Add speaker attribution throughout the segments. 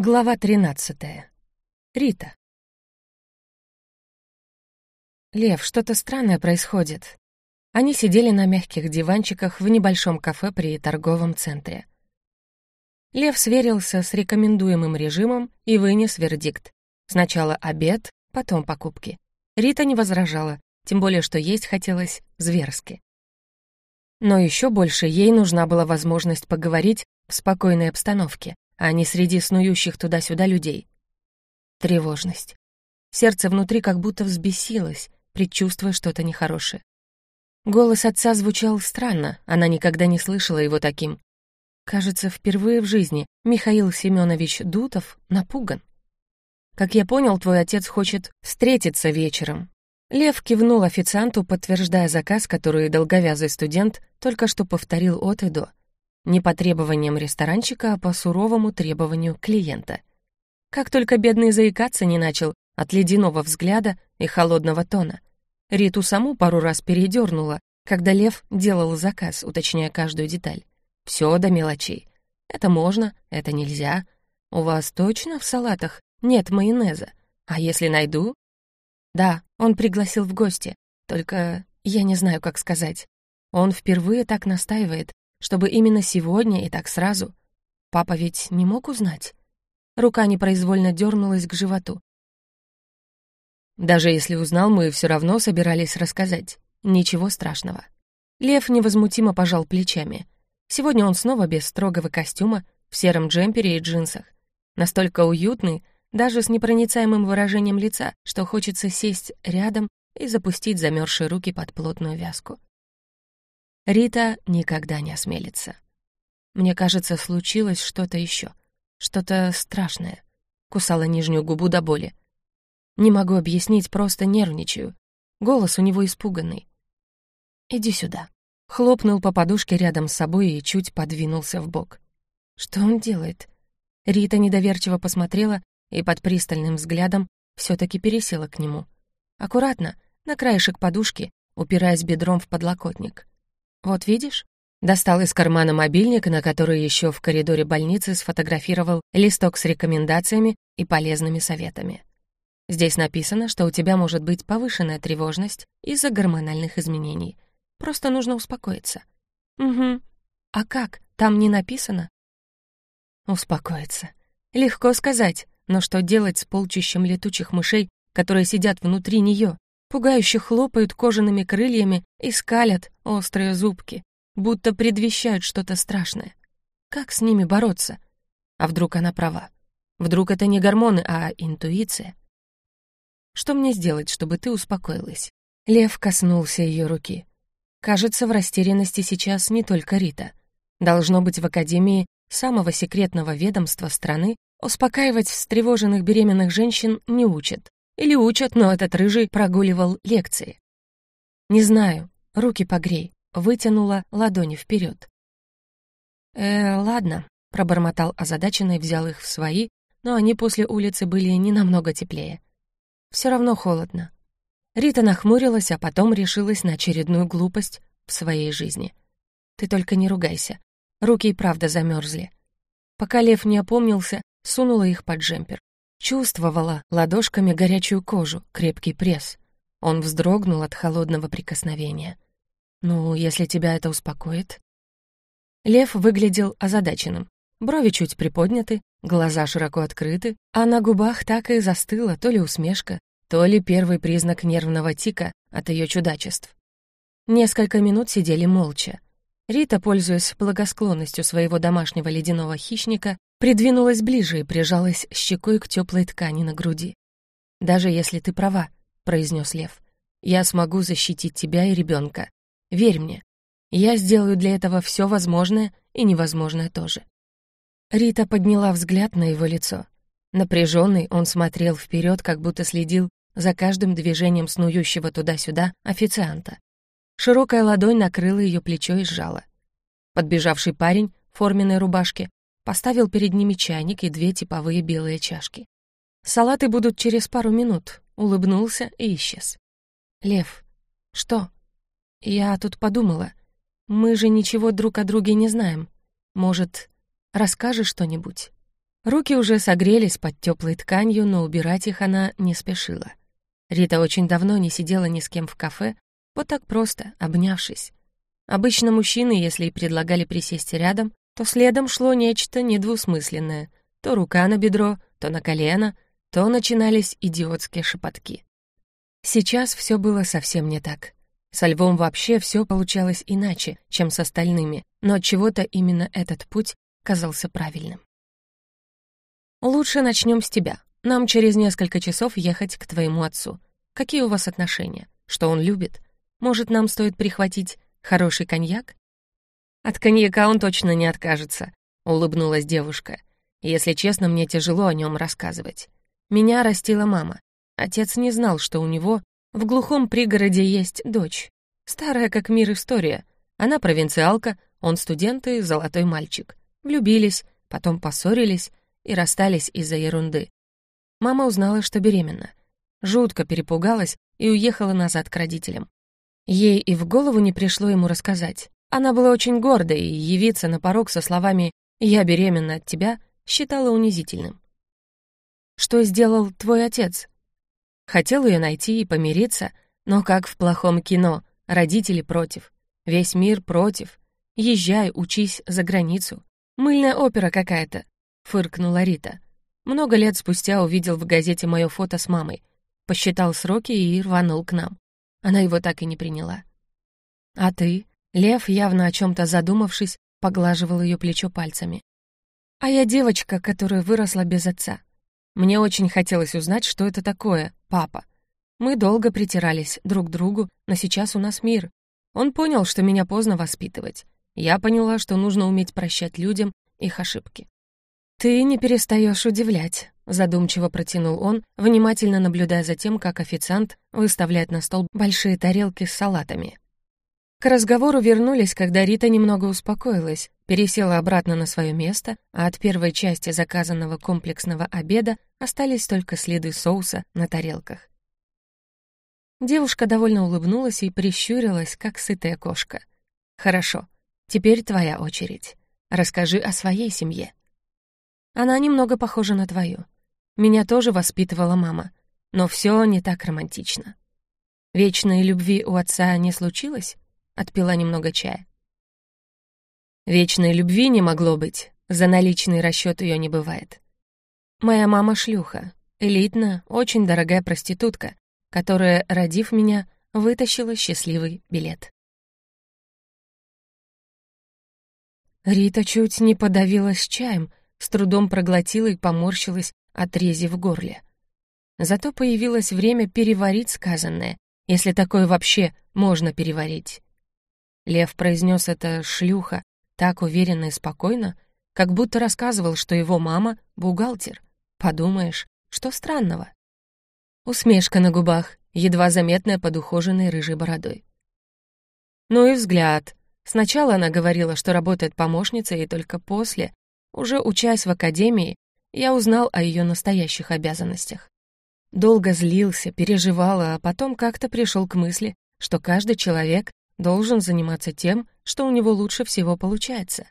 Speaker 1: Глава 13. Рита. Лев, что-то странное происходит. Они сидели на мягких диванчиках в небольшом кафе при торговом центре. Лев сверился с рекомендуемым режимом и вынес вердикт. Сначала обед, потом покупки. Рита не возражала, тем более что есть хотелось зверски. Но еще больше ей нужна была возможность поговорить в спокойной обстановке, а не среди снующих туда-сюда людей. Тревожность. Сердце внутри как будто взбесилось, предчувствуя что-то нехорошее. Голос отца звучал странно, она никогда не слышала его таким. Кажется, впервые в жизни Михаил Семенович Дутов напуган. «Как я понял, твой отец хочет встретиться вечером». Лев кивнул официанту, подтверждая заказ, который долговязый студент только что повторил от и до. Не по требованиям ресторанчика, а по суровому требованию клиента. Как только бедный заикаться не начал от ледяного взгляда и холодного тона. Риту саму пару раз передернула, когда Лев делал заказ, уточняя каждую деталь. Все до мелочей. Это можно, это нельзя. У вас точно в салатах нет майонеза? А если найду? Да, он пригласил в гости, только я не знаю, как сказать. Он впервые так настаивает, чтобы именно сегодня и так сразу. Папа ведь не мог узнать. Рука непроизвольно дернулась к животу. Даже если узнал, мы все равно собирались рассказать. Ничего страшного. Лев невозмутимо пожал плечами. Сегодня он снова без строгого костюма, в сером джемпере и джинсах. Настолько уютный, даже с непроницаемым выражением лица, что хочется сесть рядом и запустить замерзшие руки под плотную вязку. Рита никогда не осмелится. Мне кажется, случилось что-то еще, что-то страшное. Кусала нижнюю губу до боли. Не могу объяснить, просто нервничаю. Голос у него испуганный. «Иди сюда». Хлопнул по подушке рядом с собой и чуть подвинулся в бок. Что он делает? Рита недоверчиво посмотрела и под пристальным взглядом все таки пересела к нему. Аккуратно, на краешек подушки, упираясь бедром в подлокотник. «Вот видишь?» Достал из кармана мобильник, на который еще в коридоре больницы сфотографировал листок с рекомендациями и полезными советами. Здесь написано, что у тебя может быть повышенная тревожность из-за гормональных изменений. Просто нужно успокоиться. Угу. А как? Там не написано? Успокоиться. Легко сказать, но что делать с полчищем летучих мышей, которые сидят внутри нее, пугающе хлопают кожаными крыльями и скалят острые зубки, будто предвещают что-то страшное. Как с ними бороться? А вдруг она права? Вдруг это не гормоны, а интуиция? Что мне сделать, чтобы ты успокоилась? Лев коснулся ее руки. Кажется, в растерянности сейчас не только Рита. Должно быть, в Академии самого секретного ведомства страны успокаивать встревоженных беременных женщин не учат. Или учат, но этот рыжий прогуливал лекции. Не знаю, руки погрей, вытянула ладони вперед. «Э, ладно», — пробормотал озадаченный, взял их в свои, но они после улицы были не намного теплее. Все равно холодно. Рита нахмурилась, а потом решилась на очередную глупость в своей жизни. «Ты только не ругайся. Руки и правда замерзли. Пока Лев не опомнился, сунула их под джемпер. Чувствовала ладошками горячую кожу, крепкий пресс. Он вздрогнул от холодного прикосновения. «Ну, если тебя это успокоит...» Лев выглядел озадаченным. Брови чуть приподняты, глаза широко открыты, а на губах так и застыла то ли усмешка, то ли первый признак нервного тика от ее чудачеств. Несколько минут сидели молча. Рита, пользуясь благосклонностью своего домашнего ледяного хищника, Придвинулась ближе и прижалась щекой к теплой ткани на груди. «Даже если ты права», — произнес Лев, — «я смогу защитить тебя и ребенка. Верь мне. Я сделаю для этого все возможное и невозможное тоже». Рита подняла взгляд на его лицо. Напряженный он смотрел вперед, как будто следил за каждым движением снующего туда-сюда официанта. Широкая ладонь накрыла ее плечо и сжала. Подбежавший парень в форменной рубашке Поставил перед ними чайник и две типовые белые чашки. «Салаты будут через пару минут», — улыбнулся и исчез. «Лев, что?» «Я тут подумала. Мы же ничего друг о друге не знаем. Может, расскажешь что-нибудь?» Руки уже согрелись под теплой тканью, но убирать их она не спешила. Рита очень давно не сидела ни с кем в кафе, вот так просто, обнявшись. Обычно мужчины, если и предлагали присесть рядом, то следом шло нечто недвусмысленное. То рука на бедро, то на колено, то начинались идиотские шепотки. Сейчас все было совсем не так. Со львом вообще все получалось иначе, чем с остальными, но от чего-то именно этот путь казался правильным. «Лучше начнем с тебя. Нам через несколько часов ехать к твоему отцу. Какие у вас отношения? Что он любит? Может, нам стоит прихватить хороший коньяк?» «От коньяка он точно не откажется», — улыбнулась девушка. «Если честно, мне тяжело о нем рассказывать. Меня растила мама. Отец не знал, что у него в глухом пригороде есть дочь. Старая как мир история. Она провинциалка, он студент и золотой мальчик. Влюбились, потом поссорились, и расстались из-за ерунды. Мама узнала, что беременна. Жутко перепугалась и уехала назад к родителям. Ей и в голову не пришло ему рассказать. Она была очень горда, и явиться на порог со словами «Я беременна от тебя» считала унизительным. «Что сделал твой отец?» Хотел ее найти и помириться, но как в плохом кино, родители против, весь мир против. Езжай, учись за границу. Мыльная опера какая-то, фыркнула Рита. Много лет спустя увидел в газете мое фото с мамой, посчитал сроки и рванул к нам. Она его так и не приняла. «А ты?» Лев, явно о чем то задумавшись, поглаживал ее плечо пальцами. «А я девочка, которая выросла без отца. Мне очень хотелось узнать, что это такое, папа. Мы долго притирались друг к другу, но сейчас у нас мир. Он понял, что меня поздно воспитывать. Я поняла, что нужно уметь прощать людям их ошибки. «Ты не перестаешь удивлять», — задумчиво протянул он, внимательно наблюдая за тем, как официант выставляет на стол большие тарелки с салатами. К разговору вернулись, когда Рита немного успокоилась, пересела обратно на свое место, а от первой части заказанного комплексного обеда остались только следы соуса на тарелках. Девушка довольно улыбнулась и прищурилась, как сытая кошка. «Хорошо, теперь твоя очередь. Расскажи о своей семье». Она немного похожа на твою. Меня тоже воспитывала мама, но все не так романтично. Вечной любви у отца не случилось? Отпила немного чая. Вечной любви не могло быть, за наличный расчет ее не бывает. Моя мама шлюха, элитная, очень дорогая проститутка, которая, родив меня, вытащила счастливый билет. Рита чуть не подавилась чаем, с трудом проглотила и поморщилась от рези в горле. Зато появилось время переварить сказанное, если такое вообще можно переварить. Лев произнес это «шлюха» так уверенно и спокойно, как будто рассказывал, что его мама — бухгалтер. Подумаешь, что странного? Усмешка на губах, едва заметная под ухоженной рыжей бородой. Ну и взгляд. Сначала она говорила, что работает помощницей, и только после уже учась в академии, я узнал о ее настоящих обязанностях. Долго злился, переживал, а потом как-то пришел к мысли, что каждый человек должен заниматься тем, что у него лучше всего получается.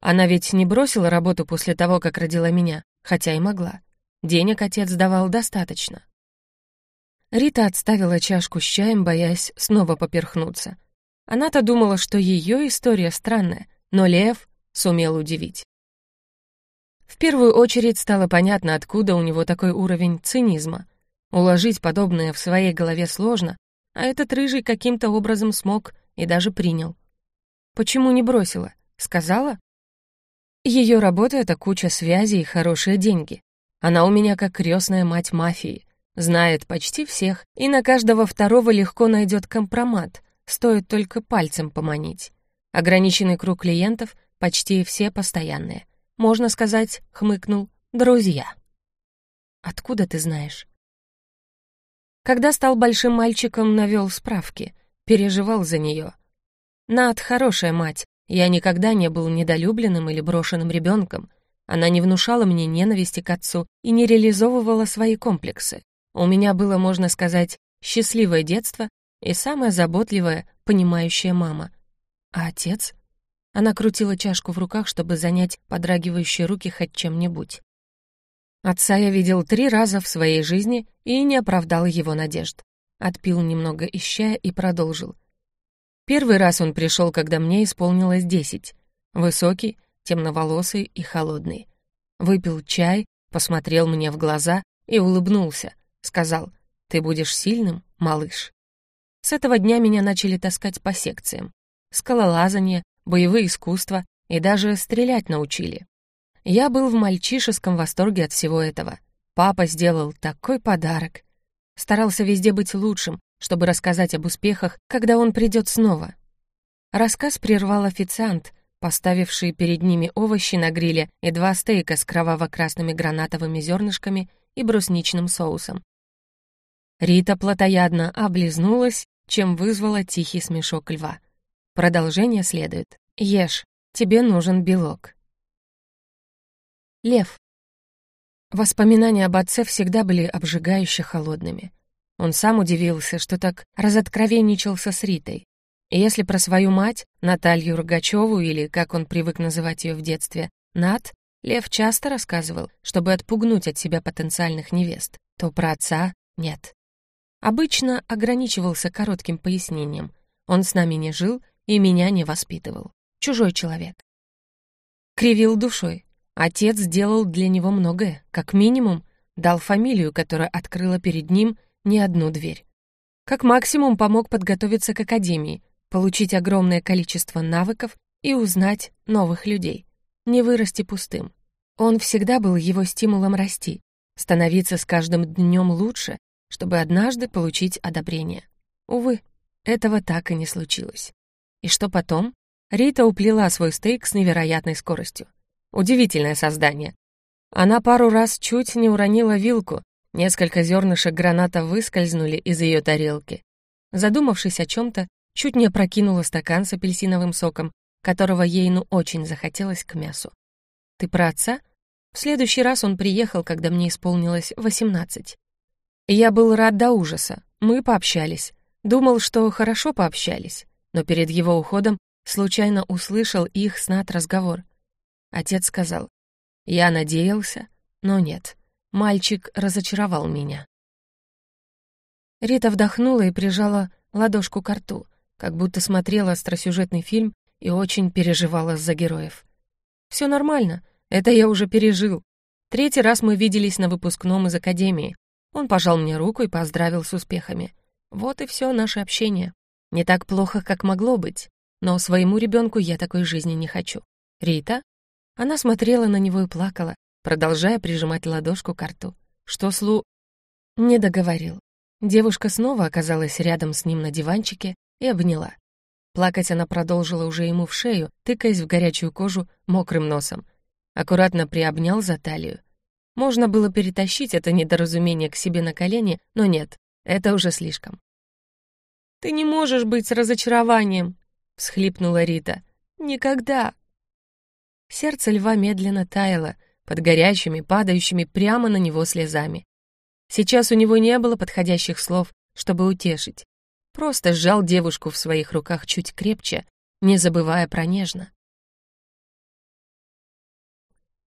Speaker 1: Она ведь не бросила работу после того, как родила меня, хотя и могла. Денег отец давал достаточно. Рита отставила чашку с чаем, боясь снова поперхнуться. Она-то думала, что ее история странная, но Лев сумел удивить. В первую очередь стало понятно, откуда у него такой уровень цинизма. Уложить подобное в своей голове сложно, а этот рыжий каким-то образом смог и даже принял. Почему не бросила? Сказала? Ее работа — это куча связей и хорошие деньги. Она у меня как крестная мать мафии. Знает почти всех, и на каждого второго легко найдет компромат, стоит только пальцем поманить. Ограниченный круг клиентов, почти все постоянные можно сказать, хмыкнул, друзья. Откуда ты знаешь? Когда стал большим мальчиком, навел справки, переживал за нее. Над хорошая мать, я никогда не был недолюбленным или брошенным ребенком. Она не внушала мне ненависти к отцу и не реализовывала свои комплексы. У меня было, можно сказать, счастливое детство и самая заботливая, понимающая мама. А отец? Она крутила чашку в руках, чтобы занять подрагивающие руки хоть чем-нибудь. Отца я видел три раза в своей жизни и не оправдал его надежд. Отпил немного из и продолжил. Первый раз он пришел, когда мне исполнилось десять. Высокий, темноволосый и холодный. Выпил чай, посмотрел мне в глаза и улыбнулся. Сказал, «Ты будешь сильным, малыш». С этого дня меня начали таскать по секциям. Скалолазание, боевые искусства и даже стрелять научили. Я был в мальчишеском восторге от всего этого. Папа сделал такой подарок. Старался везде быть лучшим, чтобы рассказать об успехах, когда он придет снова. Рассказ прервал официант, поставивший перед ними овощи на гриле и два стейка с кроваво-красными гранатовыми зернышками и брусничным соусом. Рита плотоядно облизнулась, чем вызвала тихий смешок льва. Продолжение следует. «Ешь, тебе нужен белок». Лев. Воспоминания об отце всегда были обжигающе холодными. Он сам удивился, что так разоткровенничался с Ритой. И если про свою мать, Наталью Рогачеву, или, как он привык называть ее в детстве, Нат, Лев часто рассказывал, чтобы отпугнуть от себя потенциальных невест, то про отца нет. Обычно ограничивался коротким пояснением. Он с нами не жил и меня не воспитывал. Чужой человек. Кривил душой, Отец сделал для него многое, как минимум, дал фамилию, которая открыла перед ним не одну дверь. Как максимум помог подготовиться к академии, получить огромное количество навыков и узнать новых людей. Не вырасти пустым. Он всегда был его стимулом расти, становиться с каждым днем лучше, чтобы однажды получить одобрение. Увы, этого так и не случилось. И что потом? Рита уплела свой стейк с невероятной скоростью. Удивительное создание. Она пару раз чуть не уронила вилку, несколько зернышек граната выскользнули из ее тарелки. Задумавшись о чем-то, чуть не опрокинула стакан с апельсиновым соком, которого ей ну очень захотелось к мясу. «Ты про отца?» В следующий раз он приехал, когда мне исполнилось восемнадцать. Я был рад до ужаса. Мы пообщались. Думал, что хорошо пообщались, но перед его уходом случайно услышал их с Нат разговор. Отец сказал, «Я надеялся, но нет, мальчик разочаровал меня». Рита вдохнула и прижала ладошку к рту, как будто смотрела остросюжетный фильм и очень переживала за героев. «Все нормально, это я уже пережил. Третий раз мы виделись на выпускном из академии. Он пожал мне руку и поздравил с успехами. Вот и все наше общение. Не так плохо, как могло быть, но своему ребенку я такой жизни не хочу. Рита?» Она смотрела на него и плакала, продолжая прижимать ладошку к рту. Что Слу... Не договорил. Девушка снова оказалась рядом с ним на диванчике и обняла. Плакать она продолжила уже ему в шею, тыкаясь в горячую кожу мокрым носом. Аккуратно приобнял за талию. Можно было перетащить это недоразумение к себе на колени, но нет, это уже слишком. «Ты не можешь быть с разочарованием!» — всхлипнула Рита. «Никогда!» Сердце льва медленно таяло под горячими, падающими прямо на него слезами. Сейчас у него не было подходящих слов, чтобы утешить. Просто сжал девушку в своих руках чуть крепче, не забывая про нежно.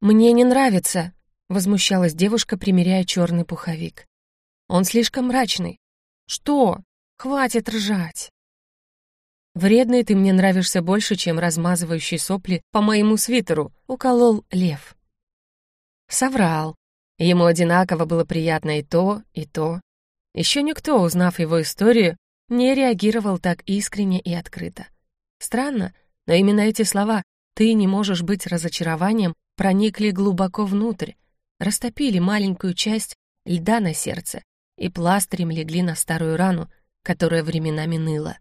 Speaker 1: «Мне не нравится», — возмущалась девушка, примеряя черный пуховик. «Он слишком мрачный». «Что? Хватит ржать!» «Вредный ты мне нравишься больше, чем размазывающий сопли по моему свитеру», — уколол лев. Соврал. Ему одинаково было приятно и то, и то. Еще никто, узнав его историю, не реагировал так искренне и открыто. Странно, но именно эти слова «ты не можешь быть разочарованием» проникли глубоко внутрь, растопили маленькую часть льда на сердце и пластырем легли на старую рану, которая временами ныла.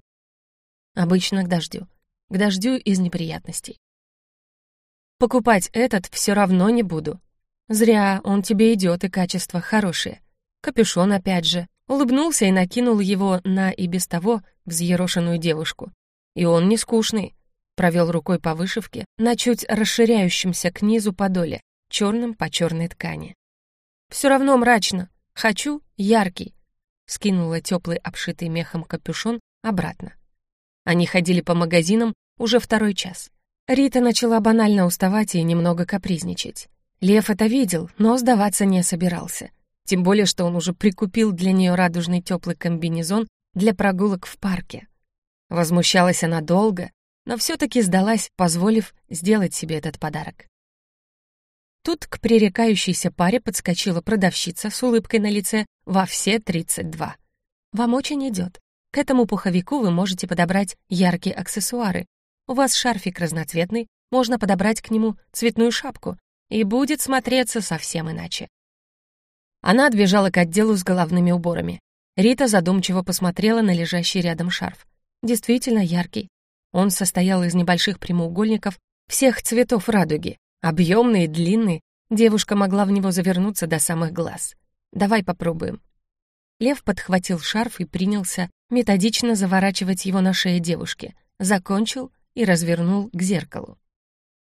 Speaker 1: Обычно к дождю. К дождю из неприятностей. Покупать этот все равно не буду. Зря, он тебе идет и качество хорошее. Капюшон опять же. Улыбнулся и накинул его на и без того взъерошенную девушку. И он не скучный. Провел рукой по вышивке на чуть расширяющемся к низу подоле, черным по черной ткани. Все равно мрачно. Хочу яркий. Скинула теплый обшитый мехом капюшон обратно. Они ходили по магазинам уже второй час. Рита начала банально уставать и немного капризничать. Лев это видел, но сдаваться не собирался. Тем более, что он уже прикупил для нее радужный теплый комбинезон для прогулок в парке. Возмущалась она долго, но все-таки сдалась, позволив сделать себе этот подарок. Тут к пререкающейся паре подскочила продавщица с улыбкой на лице во все 32. «Вам очень идет. К этому пуховику вы можете подобрать яркие аксессуары. У вас шарфик разноцветный, можно подобрать к нему цветную шапку, и будет смотреться совсем иначе». Она отбежала к отделу с головными уборами. Рита задумчиво посмотрела на лежащий рядом шарф. Действительно яркий. Он состоял из небольших прямоугольников всех цветов радуги, Объемный и длинный, девушка могла в него завернуться до самых глаз. «Давай попробуем». Лев подхватил шарф и принялся методично заворачивать его на шее девушки, закончил и развернул к зеркалу.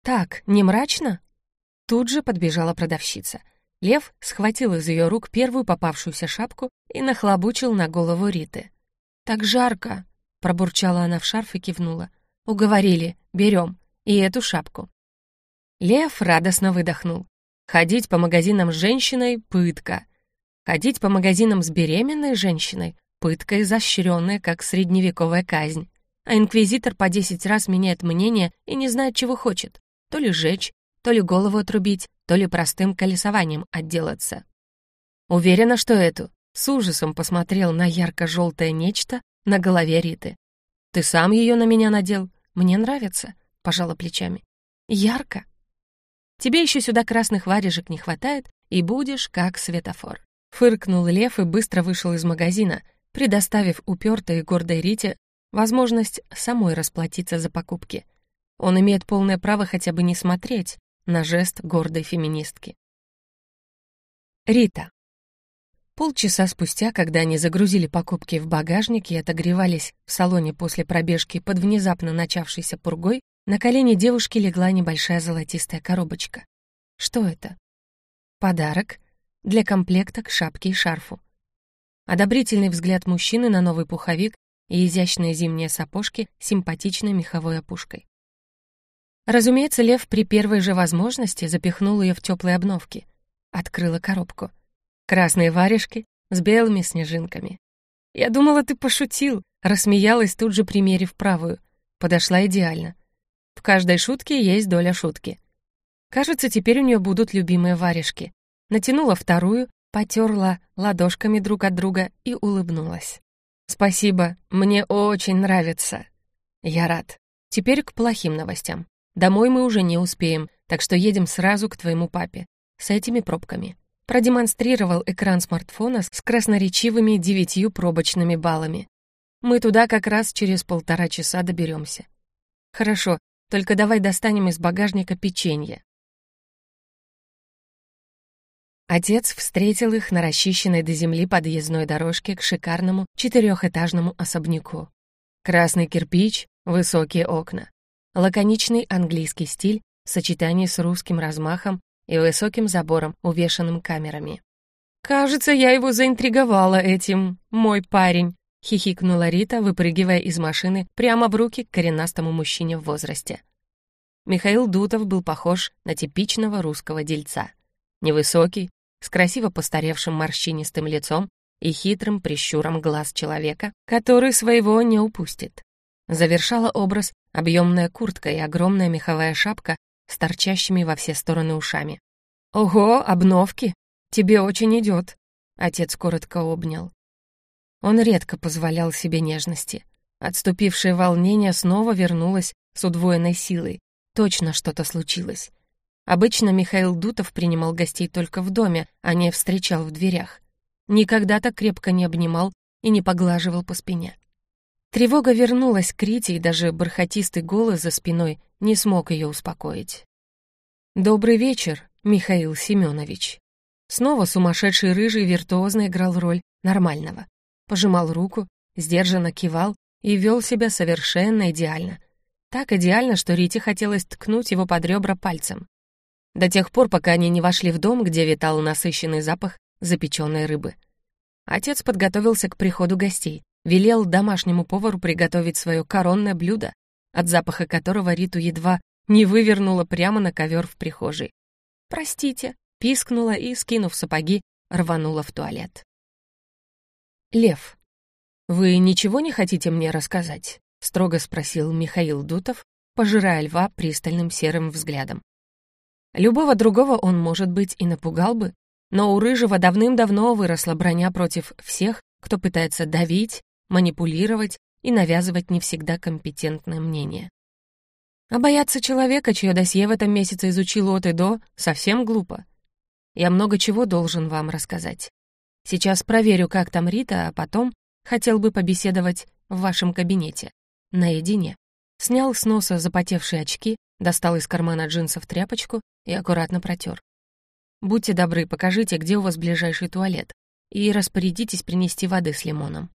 Speaker 1: «Так, не мрачно?» Тут же подбежала продавщица. Лев схватил из ее рук первую попавшуюся шапку и нахлобучил на голову Риты. «Так жарко!» — пробурчала она в шарф и кивнула. «Уговорили, берем. И эту шапку». Лев радостно выдохнул. Ходить по магазинам с женщиной — пытка. Ходить по магазинам с беременной женщиной — пытка изощренная, как средневековая казнь. А инквизитор по десять раз меняет мнение и не знает, чего хочет. То ли жечь, то ли голову отрубить, то ли простым колесованием отделаться. Уверена, что эту. С ужасом посмотрел на ярко-желтое нечто на голове Риты. «Ты сам ее на меня надел? Мне нравится», — пожала плечами. «Ярко», Тебе еще сюда красных варежек не хватает, и будешь как светофор». Фыркнул Лев и быстро вышел из магазина, предоставив упертой и гордой Рите возможность самой расплатиться за покупки. Он имеет полное право хотя бы не смотреть на жест гордой феминистки. Рита. Полчаса спустя, когда они загрузили покупки в багажник и отогревались в салоне после пробежки под внезапно начавшейся пургой, на колени девушки легла небольшая золотистая коробочка. Что это? Подарок для комплекта к шапке и шарфу. Одобрительный взгляд мужчины на новый пуховик и изящные зимние сапожки с симпатичной меховой опушкой. Разумеется, Лев при первой же возможности запихнул ее в теплые обновки. Открыла коробку. Красные варежки с белыми снежинками. «Я думала, ты пошутил», рассмеялась тут же, примерив правую. Подошла идеально. В каждой шутке есть доля шутки. Кажется, теперь у нее будут любимые варежки. Натянула вторую, потерла ладошками друг от друга и улыбнулась. «Спасибо, мне очень нравится». «Я рад. Теперь к плохим новостям. Домой мы уже не успеем, так что едем сразу к твоему папе. С этими пробками». Продемонстрировал экран смартфона с красноречивыми девятью пробочными баллами. «Мы туда как раз через полтора часа доберемся. «Хорошо, только давай достанем из багажника печенье». Отец встретил их на расчищенной до земли подъездной дорожке к шикарному четырехэтажному особняку. Красный кирпич, высокие окна. Лаконичный английский стиль в сочетании с русским размахом и высоким забором, увешанным камерами. «Кажется, я его заинтриговала этим, мой парень», — хихикнула Рита, выпрыгивая из машины прямо в руки к коренастому мужчине в возрасте. Михаил Дутов был похож на типичного русского дельца. Невысокий, с красиво постаревшим морщинистым лицом и хитрым прищуром глаз человека, который своего не упустит. Завершала образ объемная куртка и огромная меховая шапка с торчащими во все стороны ушами. «Ого, обновки! Тебе очень идет!» Отец коротко обнял. Он редко позволял себе нежности. Отступившее волнение снова вернулось с удвоенной силой. Точно что-то случилось. Обычно Михаил Дутов принимал гостей только в доме, а не встречал в дверях. Никогда так крепко не обнимал и не поглаживал по спине. Тревога вернулась к Рите, и даже бархатистый голос за спиной не смог ее успокоить. «Добрый вечер, Михаил Семенович». Снова сумасшедший рыжий виртуозно играл роль нормального пожимал руку, сдержанно кивал и вел себя совершенно идеально. Так идеально, что Рите хотелось ткнуть его под ребра пальцем. До тех пор, пока они не вошли в дом, где витал насыщенный запах запеченной рыбы. Отец подготовился к приходу гостей, велел домашнему повару приготовить свое коронное блюдо, от запаха которого Риту едва не вывернуло прямо на ковер в прихожей. «Простите», — пискнула и, скинув сапоги, рванула в туалет. Лев. «Вы ничего не хотите мне рассказать?» — строго спросил Михаил Дутов, пожирая льва пристальным серым взглядом. Любого другого он, может быть, и напугал бы, но у Рыжего давным-давно выросла броня против всех, кто пытается давить, манипулировать и навязывать не всегда компетентное мнение. А бояться человека, чье досье в этом месяце изучил от и до, совсем глупо. Я много чего должен вам рассказать. Сейчас проверю, как там Рита, а потом хотел бы побеседовать в вашем кабинете, наедине. Снял с носа запотевшие очки, достал из кармана джинсов тряпочку и аккуратно протер. «Будьте добры, покажите, где у вас ближайший туалет, и распорядитесь принести воды с лимоном».